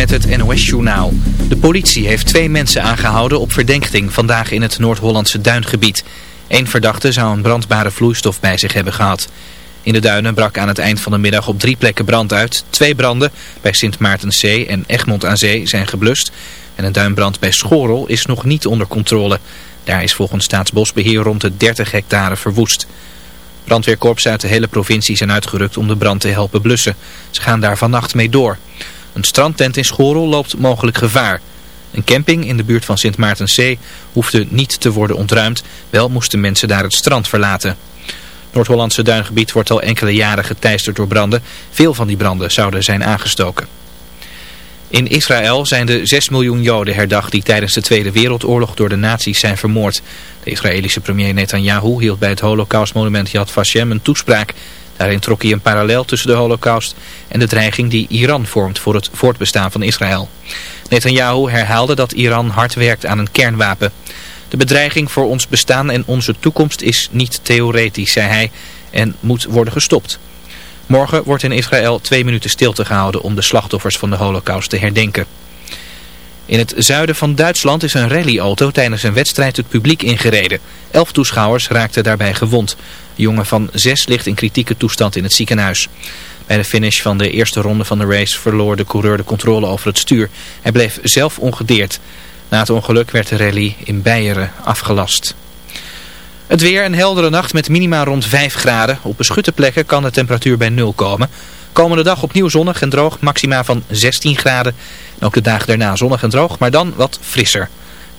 met het NOS-journaal. De politie heeft twee mensen aangehouden op verdenking vandaag in het Noord-Hollandse duingebied. Eén verdachte zou een brandbare vloeistof bij zich hebben gehad. In de duinen brak aan het eind van de middag op drie plekken brand uit. Twee branden bij Sint Maartenzee en Egmond aan Zee zijn geblust. En een duinbrand bij Schorel is nog niet onder controle. Daar is volgens Staatsbosbeheer rond de 30 hectare verwoest. Brandweerkorps uit de hele provincie zijn uitgerukt om de brand te helpen blussen. Ze gaan daar vannacht mee door. Een strandtent in Schorel loopt mogelijk gevaar. Een camping in de buurt van Sint Maartenzee hoefde niet te worden ontruimd. Wel moesten mensen daar het strand verlaten. Noord-Hollandse duingebied wordt al enkele jaren geteisterd door branden. Veel van die branden zouden zijn aangestoken. In Israël zijn de 6 miljoen Joden herdacht die tijdens de Tweede Wereldoorlog door de nazi's zijn vermoord. De Israëlische premier Netanyahu hield bij het holocaustmonument Yad Vashem een toespraak. Daarin trok hij een parallel tussen de holocaust en de dreiging die Iran vormt voor het voortbestaan van Israël. Netanyahu herhaalde dat Iran hard werkt aan een kernwapen. De bedreiging voor ons bestaan en onze toekomst is niet theoretisch, zei hij, en moet worden gestopt. Morgen wordt in Israël twee minuten stilte gehouden om de slachtoffers van de holocaust te herdenken. In het zuiden van Duitsland is een rallyauto tijdens een wedstrijd het publiek ingereden. Elf toeschouwers raakten daarbij gewond. Jongen van zes ligt in kritieke toestand in het ziekenhuis. Bij de finish van de eerste ronde van de race verloor de coureur de controle over het stuur. Hij bleef zelf ongedeerd. Na het ongeluk werd de rally in Beieren afgelast. Het weer een heldere nacht met minima rond 5 graden. Op beschutte plekken kan de temperatuur bij 0 komen. Komende dag opnieuw zonnig en droog, maxima van 16 graden. En ook de dagen daarna zonnig en droog, maar dan wat frisser.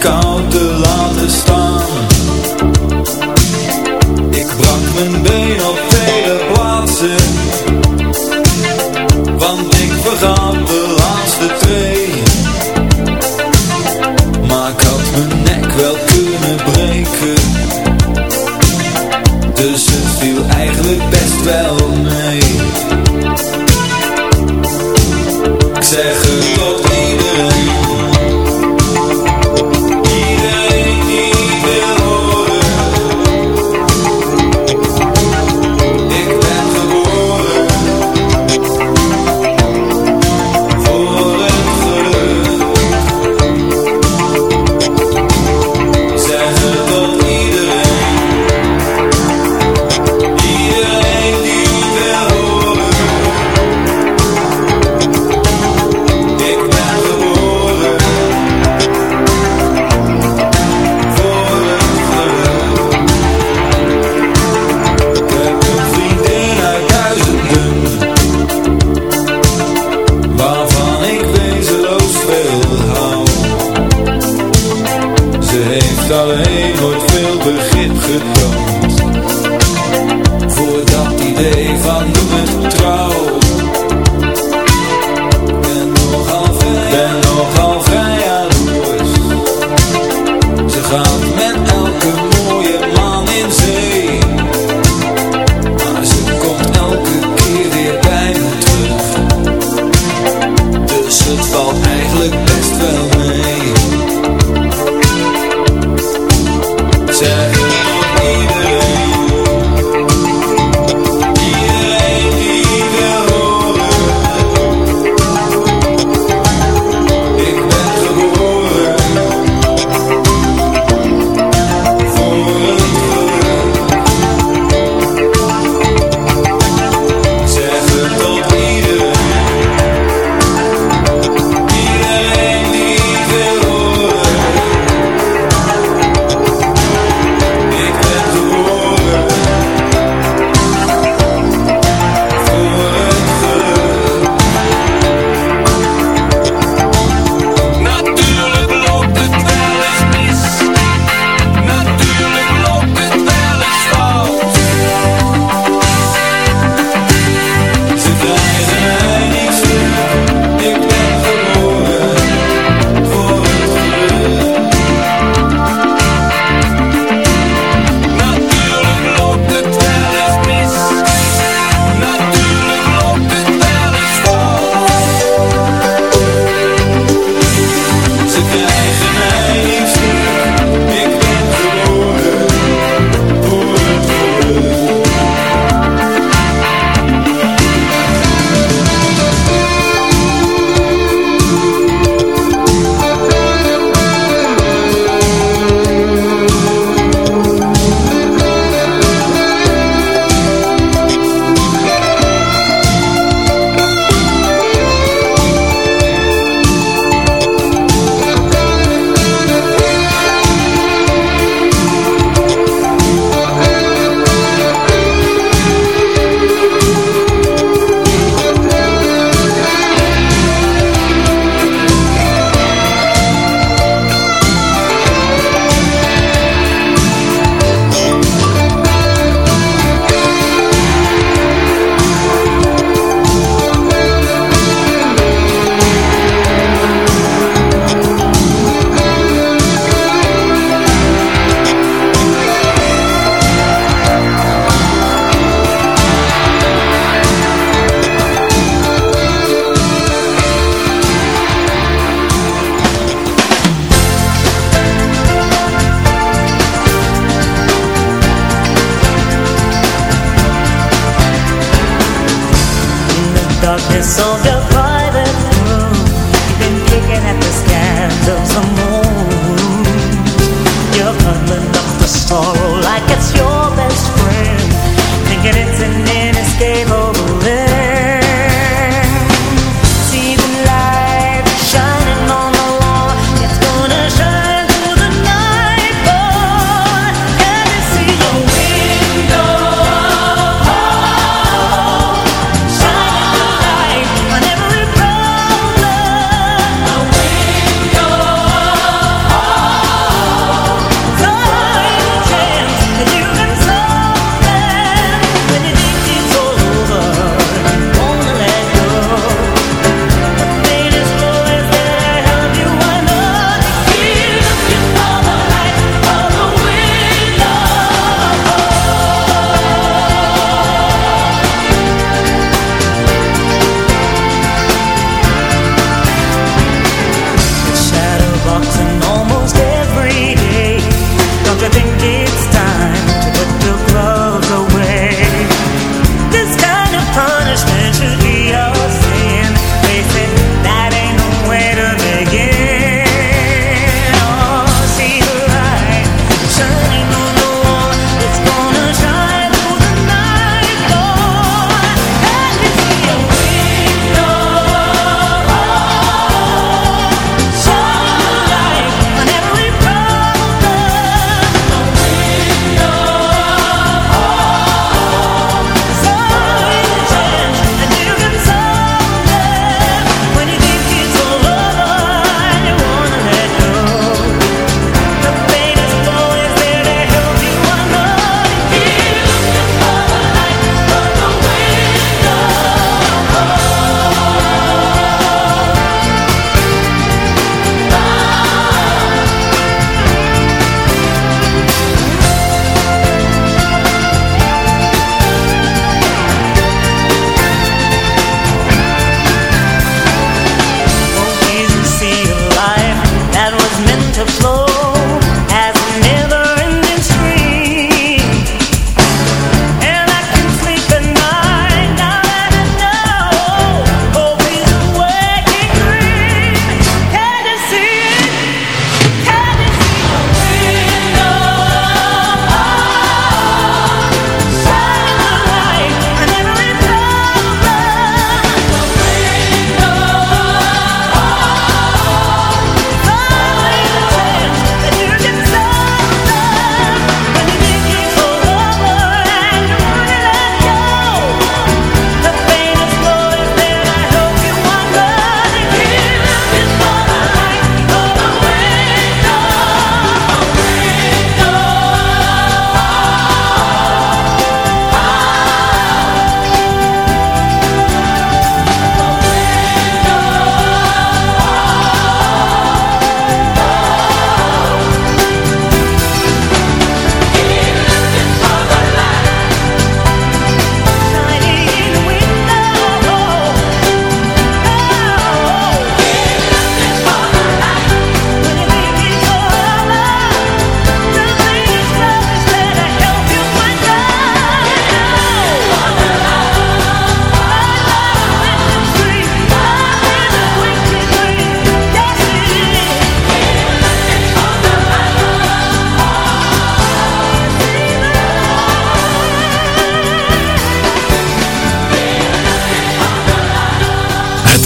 gone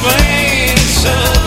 explain.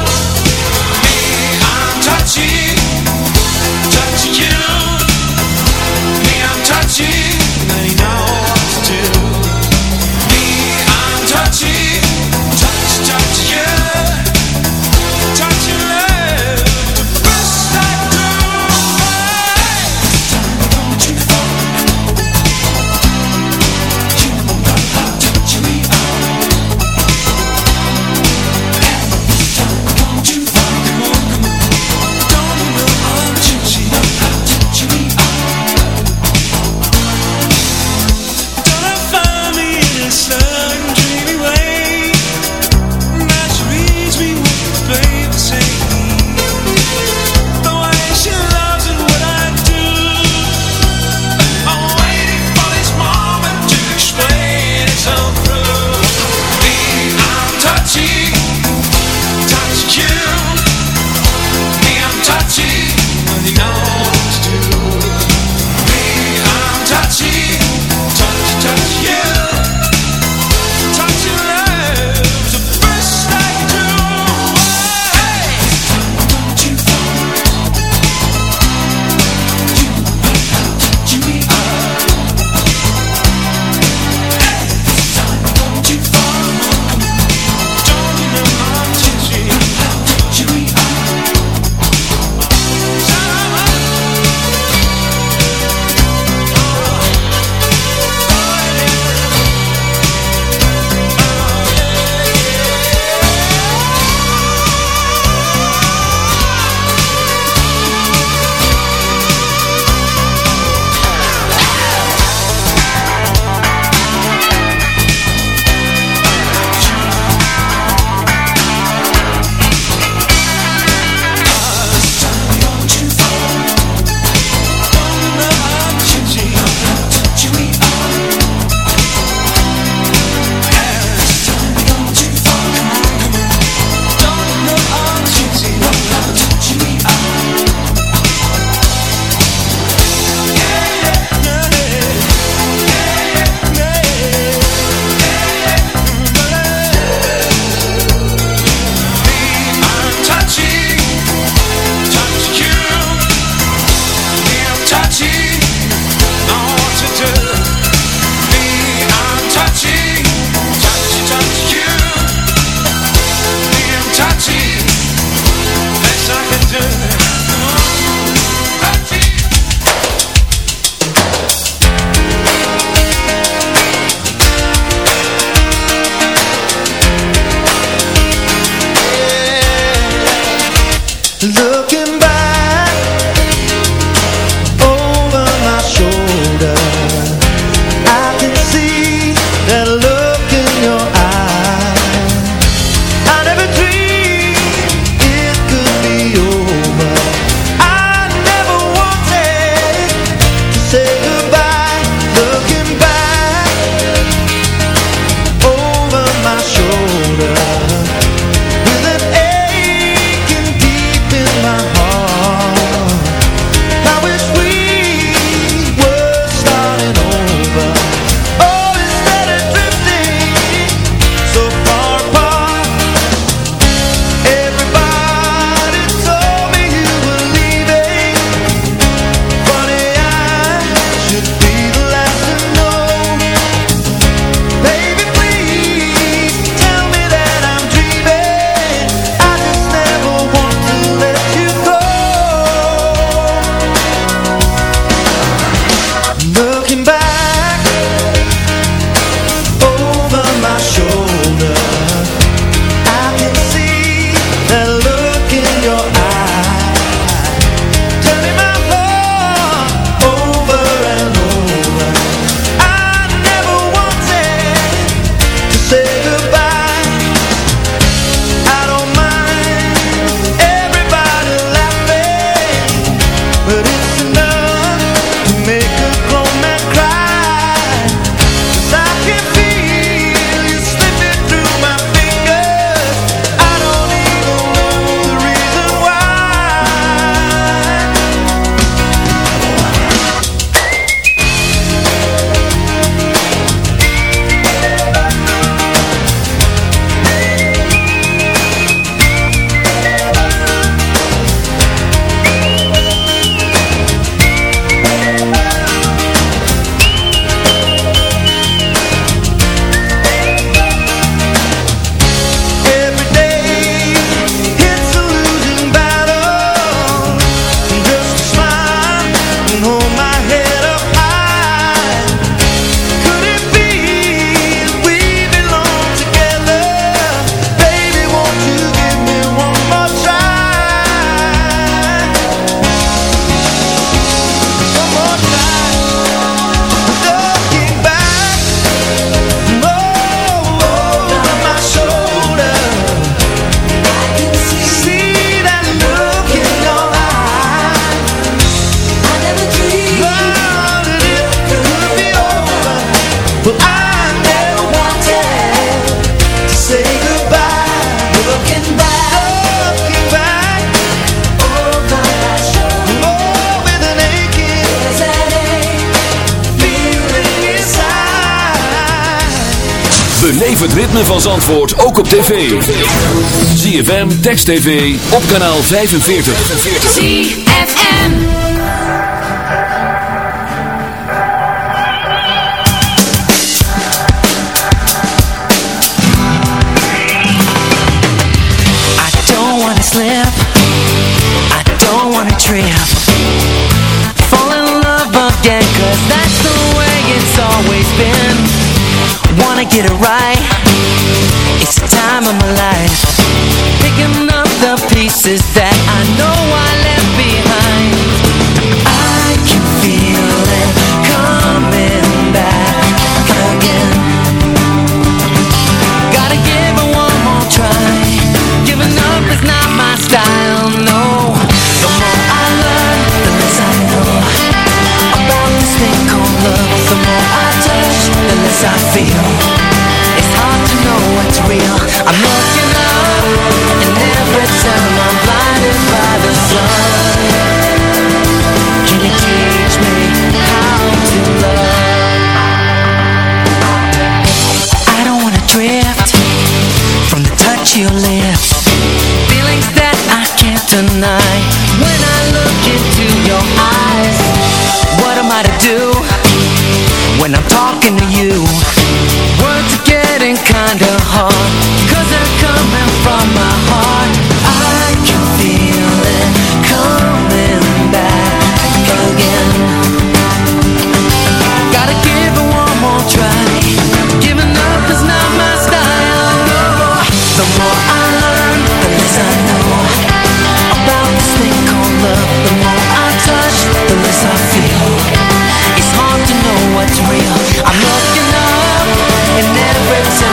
ritme van Zandvoort ook op tv. ZFM, Text TV, op kanaal 45. ZFM I don't wanna slip. I don't wanna trip. Fall in love again Cause that's the way it's always been. Wanna get it right. summer light Picking up the pieces that I know I left behind. I can feel it coming back again. Gotta give it one more try. Giving up is not my style, no. The more I learn, the less I know About this thing called love. The more I touch, the less I feel. your lips. Feelings that I can't deny. When I look into your eyes What am I to do? When I'm talking to you Words are getting kinda hard. Cause they're coming from my heart. And every time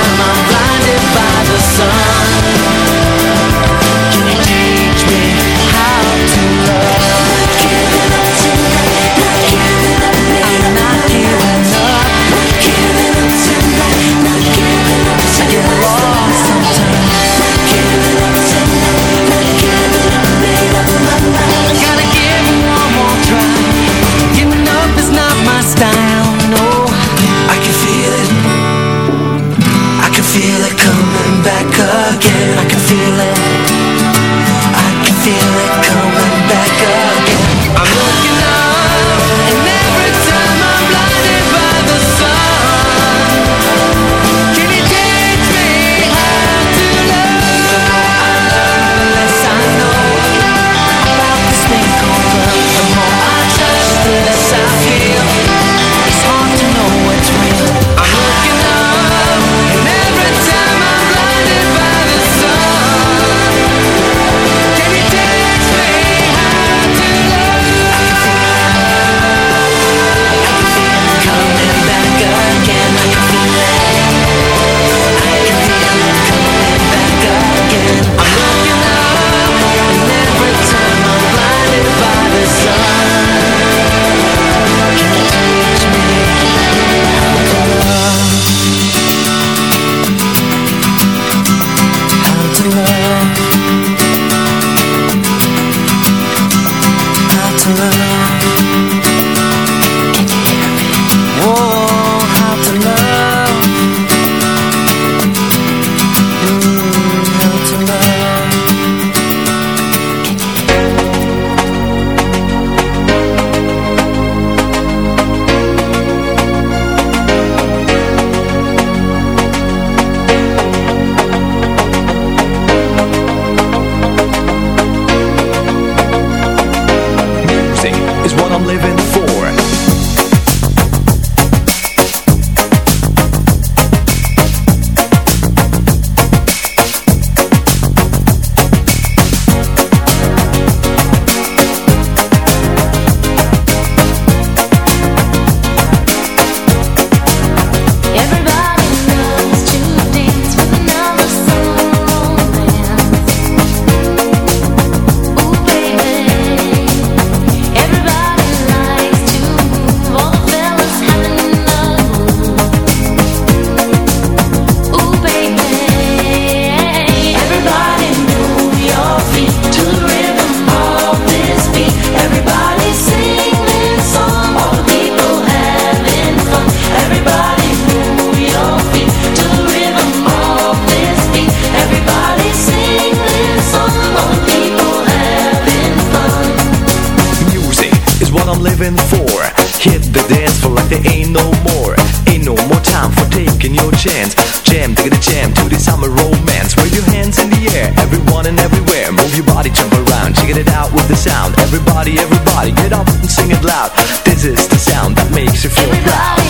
and four. Hit the dance floor like there ain't no more. Ain't no more time for taking your chance. Jam, take the jam to the summer romance. Wave your hands in the air, everyone and everywhere. Move your body, jump around, check it out with the sound. Everybody, everybody, get up and sing it loud. This is the sound that makes you feel everybody. proud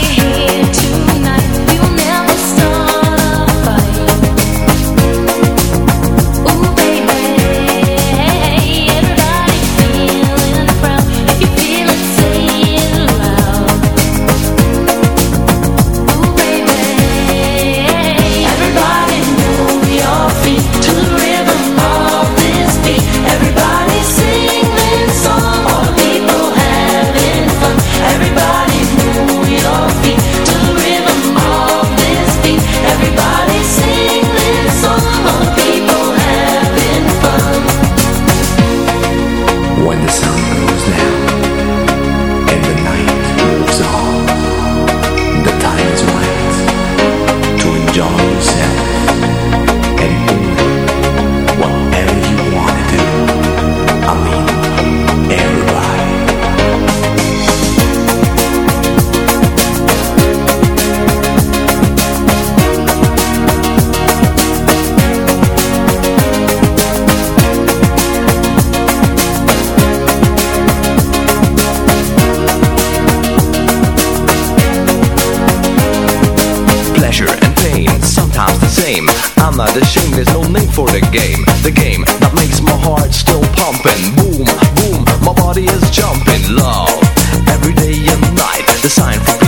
the sign